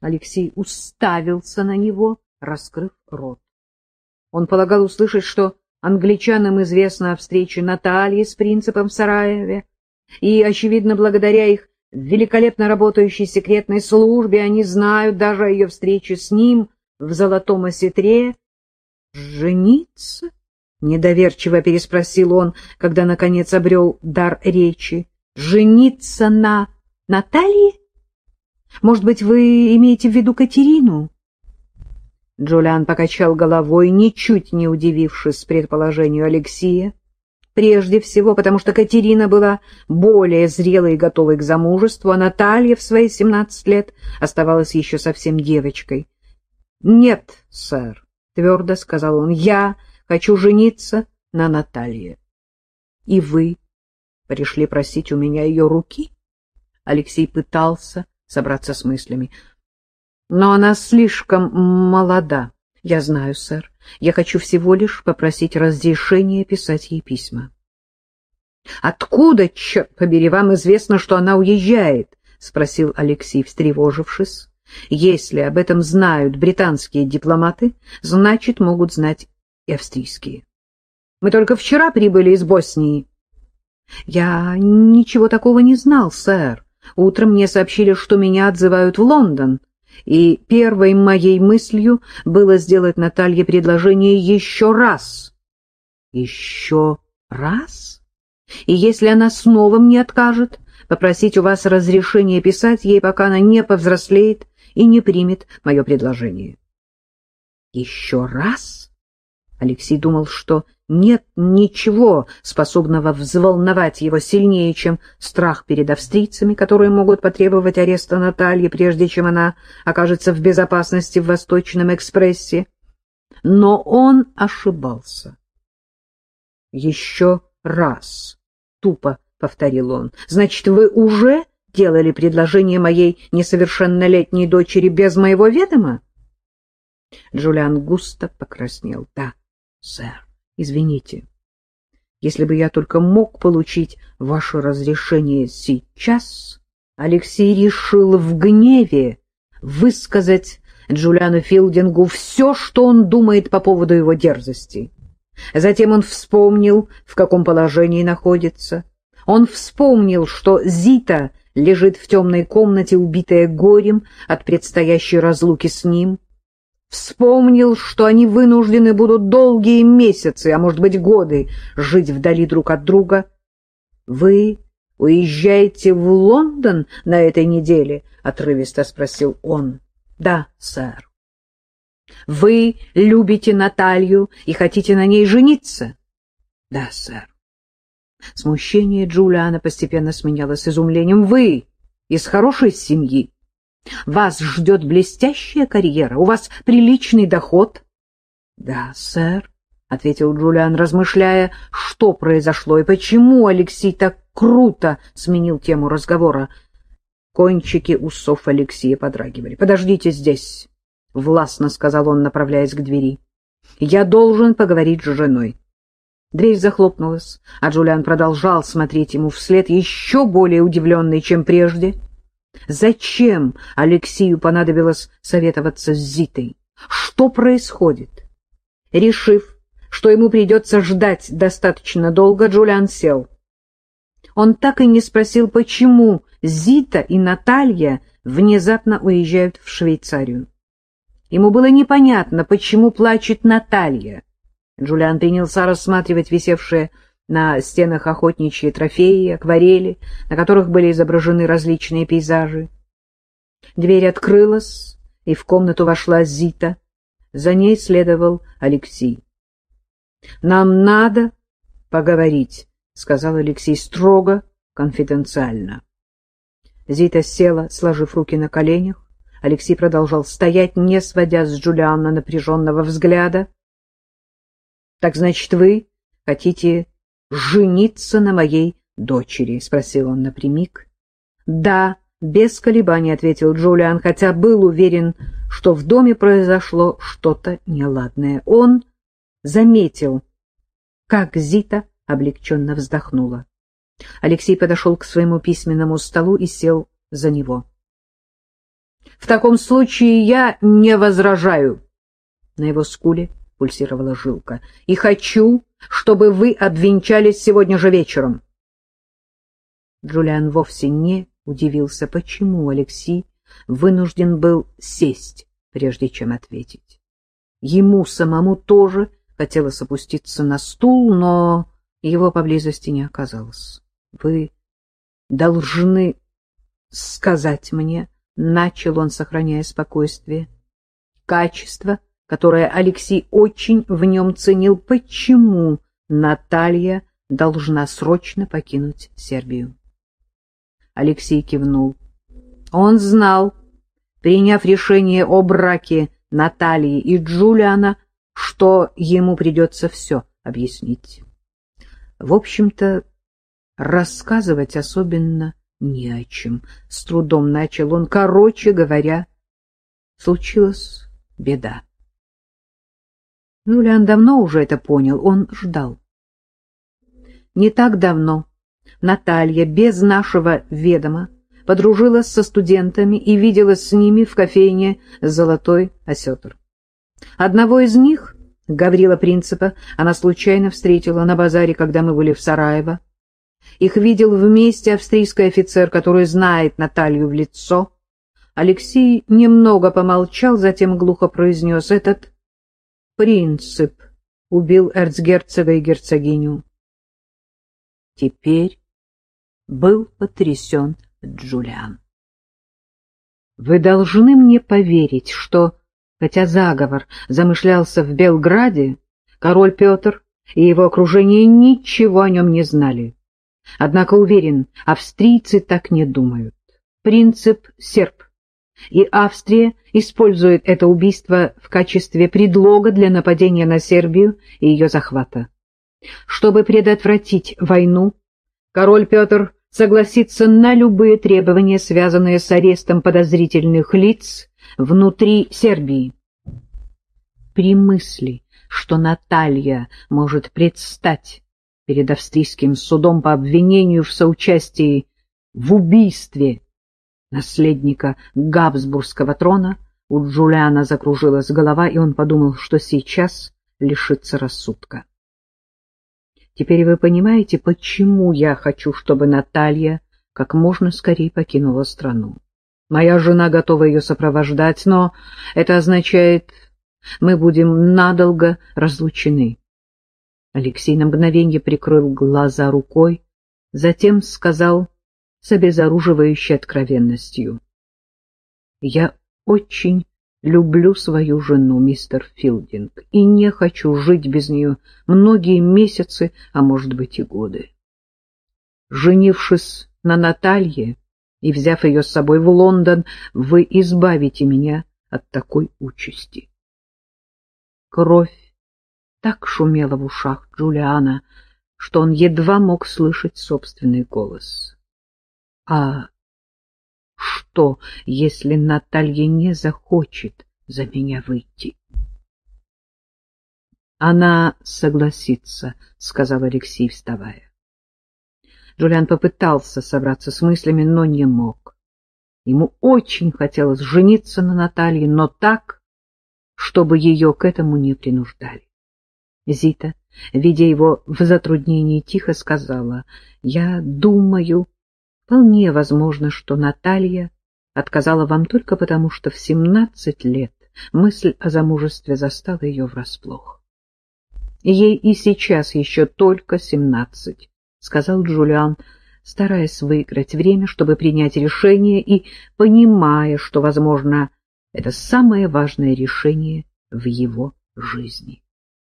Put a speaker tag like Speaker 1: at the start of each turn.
Speaker 1: Алексей уставился на него, раскрыв рот. Он полагал услышать, что англичанам известно о встрече Натальи с принципом в Сараеве, и, очевидно, благодаря их великолепно работающей секретной службе они знают даже о ее встрече с ним в Золотом Осетре. «Жениться?» — недоверчиво переспросил он, когда, наконец, обрел дар речи. «Жениться на Наталье? Может быть, вы имеете в виду Катерину?» Джулиан покачал головой, ничуть не удивившись предположению Алексея. Прежде всего, потому что Катерина была более зрелой и готовой к замужеству, а Наталья в свои семнадцать лет оставалась еще совсем девочкой. — Нет, сэр, — твердо сказал он, — я хочу жениться на Наталье. — И вы пришли просить у меня ее руки? Алексей пытался собраться с мыслями. Но она слишком молода. Я знаю, сэр. Я хочу всего лишь попросить разрешения писать ей письма. Откуда, черт побери, вам известно, что она уезжает? спросил Алексей, встревожившись. Если об этом знают британские дипломаты, значит, могут знать и австрийские. Мы только вчера прибыли из Боснии. Я ничего такого не знал, сэр. Утром мне сообщили, что меня отзывают в Лондон, и первой моей мыслью было сделать Наталье предложение еще раз. Еще раз? И если она снова мне откажет, попросить у вас разрешения писать ей, пока она не повзрослеет и не примет мое предложение. Еще раз? Алексей думал, что нет ничего, способного взволновать его сильнее, чем страх перед австрийцами, которые могут потребовать ареста Натальи, прежде чем она окажется в безопасности в Восточном экспрессе. Но он ошибался. «Еще раз», — тупо повторил он, — «значит, вы уже делали предложение моей несовершеннолетней дочери без моего ведома?» Джулиан густо покраснел. «Да, сэр». Извините, если бы я только мог получить ваше разрешение сейчас, Алексей решил в гневе высказать Джулиану Филдингу все, что он думает по поводу его дерзости. Затем он вспомнил, в каком положении находится. Он вспомнил, что Зита лежит в темной комнате, убитая горем от предстоящей разлуки с ним. Вспомнил, что они вынуждены будут долгие месяцы, а может быть годы, жить вдали друг от друга. — Вы уезжаете в Лондон на этой неделе? — отрывисто спросил он. — Да, сэр. — Вы любите Наталью и хотите на ней жениться? — Да, сэр. Смущение Джулиана постепенно сменялось изумлением. — Вы из хорошей семьи? Вас ждет блестящая карьера, у вас приличный доход. — Да, сэр, — ответил Джулиан, размышляя, что произошло и почему Алексей так круто сменил тему разговора. Кончики усов Алексея подрагивали. — Подождите здесь, — властно сказал он, направляясь к двери. — Я должен поговорить с женой. Дверь захлопнулась, а Джулиан продолжал смотреть ему вслед, еще более удивленный, чем прежде. — Зачем Алексею понадобилось советоваться с Зитой? Что происходит? Решив, что ему придется ждать достаточно долго, Джулиан сел. Он так и не спросил, почему Зита и Наталья внезапно уезжают в Швейцарию. Ему было непонятно, почему плачет Наталья. Джулиан принялся рассматривать висевшие на стенах охотничьи трофеи, акварели, на которых были изображены различные пейзажи. Дверь открылась, и в комнату вошла Зита. За ней следовал Алексей. — Нам надо поговорить, — сказал Алексей строго, конфиденциально. Зита села, сложив руки на коленях. Алексей продолжал стоять, не сводя с Джулиана напряженного взгляда. — Так значит, вы хотите жениться на моей дочери? — спросил он напрямик. — Да, без колебаний, — ответил Джулиан, хотя был уверен, что в доме произошло что-то неладное. Он заметил, как Зита облегченно вздохнула. Алексей подошел к своему письменному столу и сел за него. В таком случае я не возражаю. На его скуле пульсировала жилка. И хочу, чтобы вы обвенчались сегодня же вечером. Джулиан вовсе не удивился, почему Алексей вынужден был сесть, прежде чем ответить. Ему самому тоже хотелось опуститься на стул, но его поблизости не оказалось. — Вы должны сказать мне, — начал он, сохраняя спокойствие, — качество, которое Алексей очень в нем ценил, почему Наталья должна срочно покинуть Сербию. Алексей кивнул. Он знал, приняв решение о браке Натальи и Джулиана, что ему придется все объяснить. В общем-то, рассказывать особенно не о чем. С трудом начал он. Короче говоря, случилась беда. Джулиан давно уже это понял, он ждал. Не так давно Наталья без нашего ведома подружилась со студентами и виделась с ними в кофейне «Золотой осетр». Одного из них, Гаврила Принципа, она случайно встретила на базаре, когда мы были в Сараево. Их видел вместе австрийский офицер, который знает Наталью в лицо. Алексей немного помолчал, затем глухо произнес «Этот принцип убил эрцгерцога и герцогиню». Теперь был потрясен Джулиан. Вы должны мне поверить, что, хотя заговор замышлялся в Белграде, король Петр и его окружение ничего о нем не знали. Однако, уверен, австрийцы так не думают. Принцип серб. И Австрия использует это убийство в качестве предлога для нападения на Сербию и ее захвата. Чтобы предотвратить войну, король Петр согласиться на любые требования, связанные с арестом подозрительных лиц внутри Сербии. При мысли, что Наталья может предстать перед австрийским судом по обвинению в соучастии в убийстве наследника Габсбургского трона, у Джулиана закружилась голова, и он подумал, что сейчас лишится рассудка. Теперь вы понимаете, почему я хочу, чтобы Наталья как можно скорее покинула страну. Моя жена готова ее сопровождать, но это означает, мы будем надолго разлучены. Алексей на мгновенье прикрыл глаза рукой, затем сказал с обезоруживающей откровенностью. — Я очень люблю свою жену, мистер Филдинг, и не хочу жить без нее многие месяцы, а может быть и годы. Женившись на Наталье и взяв ее с собой в Лондон, вы избавите меня от такой участи. Кровь так шумела в ушах Джулиана, что он едва мог слышать собственный голос. А что, если Наталья не захочет за меня выйти? Она согласится, — сказал Алексей, вставая. Джулиан попытался собраться с мыслями, но не мог. Ему очень хотелось жениться на Наталье, но так, чтобы ее к этому не принуждали. Зита, видя его в затруднении, тихо сказала, — Я думаю, Вполне возможно, что Наталья отказала вам только потому, что в семнадцать лет мысль о замужестве застала ее врасплох. Ей и сейчас еще только семнадцать, — сказал Джулиан, стараясь выиграть время, чтобы принять решение и понимая, что, возможно, это самое важное решение в его жизни.